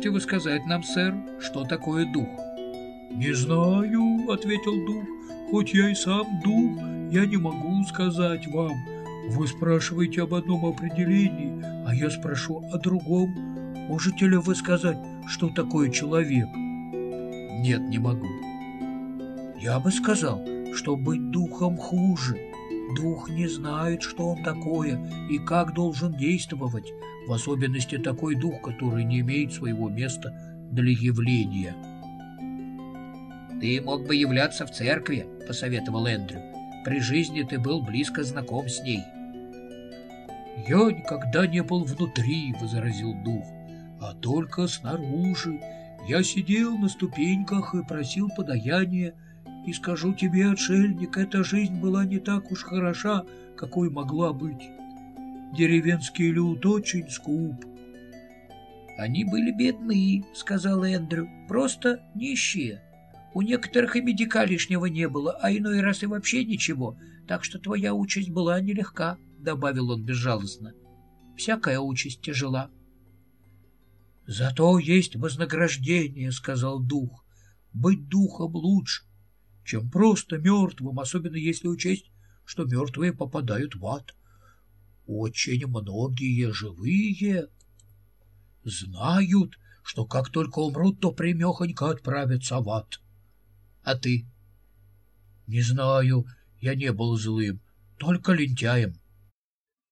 можете вы сказать нам, сэр, что такое дух?» «Не знаю», — ответил дух, — «хоть я и сам дух, я не могу сказать вам. Вы спрашиваете об одном определении, а я спрошу о другом. Можете ли вы сказать, что такое человек?» «Нет, не могу». «Я бы сказал, что быть духом хуже». Дух не знает, что он такое и как должен действовать, в особенности такой дух, который не имеет своего места для явления. «Ты мог бы являться в церкви», — посоветовал Эндрю. «При жизни ты был близко знаком с ней». «Я никогда не был внутри», — возразил дух, — «а только снаружи. Я сидел на ступеньках и просил подаяния, и скажу тебе, отшельник, эта жизнь была не так уж хороша, какой могла быть. Деревенский люд очень скуп. Они были бедны, сказал Эндрю, просто нищие. У некоторых и медика лишнего не было, а иной раз и вообще ничего, так что твоя участь была нелегка, добавил он безжалостно. Всякая участь тяжела. Зато есть вознаграждение, сказал дух. Быть духом лучше чем просто мертвым, особенно если учесть, что мертвые попадают в ад. Очень многие живые знают, что как только умрут, то примехонько отправятся в ад. А ты? Не знаю, я не был злым, только лентяем.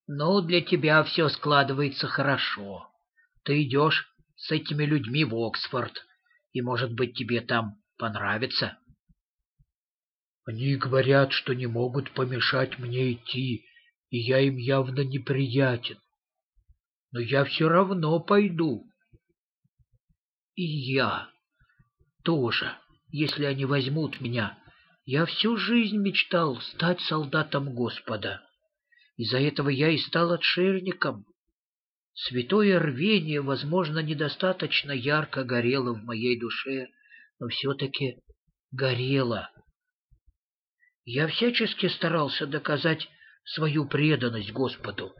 Ну, для тебя все складывается хорошо. Ты идешь с этими людьми в Оксфорд, и, может быть, тебе там понравится. Они говорят, что не могут помешать мне идти, и я им явно неприятен. Но я все равно пойду. И я тоже, если они возьмут меня. Я всю жизнь мечтал стать солдатом Господа. Из-за этого я и стал отшельником. Святое рвение, возможно, недостаточно ярко горело в моей душе, но все-таки горело. Я всячески старался доказать свою преданность Господу.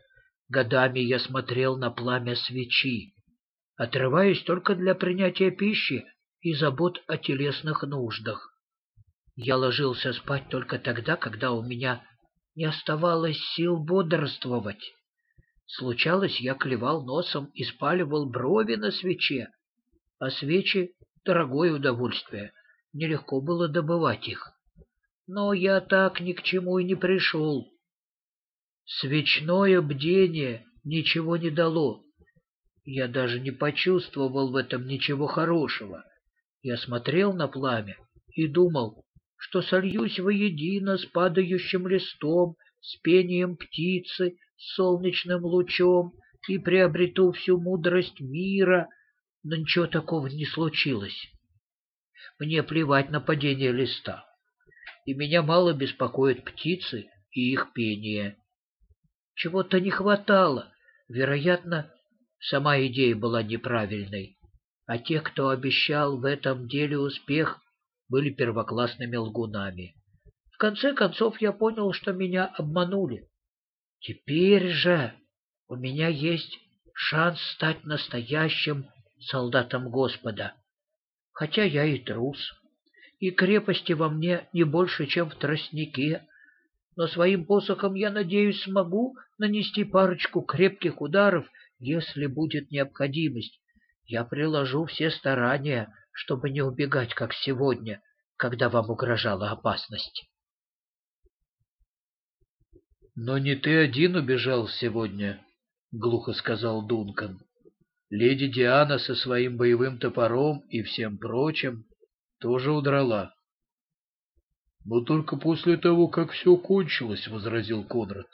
Годами я смотрел на пламя свечи, отрываясь только для принятия пищи и забот о телесных нуждах. Я ложился спать только тогда, когда у меня не оставалось сил бодрствовать. Случалось, я клевал носом и спаливал брови на свече, а свечи — дорогое удовольствие, нелегко было добывать их. Но я так ни к чему и не пришел. Свечное бдение ничего не дало. Я даже не почувствовал в этом ничего хорошего. Я смотрел на пламя и думал, что сольюсь воедино с падающим листом, с пением птицы, с солнечным лучом и приобрету всю мудрость мира, но ничего такого не случилось. Мне плевать на падение листа и меня мало беспокоят птицы и их пение. Чего-то не хватало. Вероятно, сама идея была неправильной, а те, кто обещал в этом деле успех, были первоклассными лгунами. В конце концов я понял, что меня обманули. Теперь же у меня есть шанс стать настоящим солдатом Господа, хотя я и трус и крепости во мне не больше, чем в тростнике. Но своим посохом я, надеюсь, смогу нанести парочку крепких ударов, если будет необходимость. Я приложу все старания, чтобы не убегать, как сегодня, когда вам угрожала опасность. — Но не ты один убежал сегодня, — глухо сказал Дункан. Леди Диана со своим боевым топором и всем прочим тоже удрала. — Но только после того, как все кончилось, — возразил Конрад.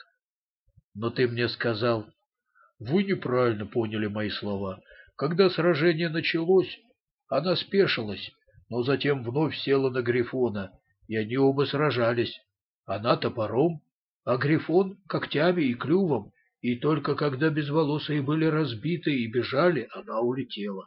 — Но ты мне сказал... — Вы неправильно поняли мои слова. Когда сражение началось, она спешилась, но затем вновь села на Грифона, и они оба сражались. Она топором, а Грифон когтями и клювом, и только когда безволосые были разбиты и бежали, она улетела.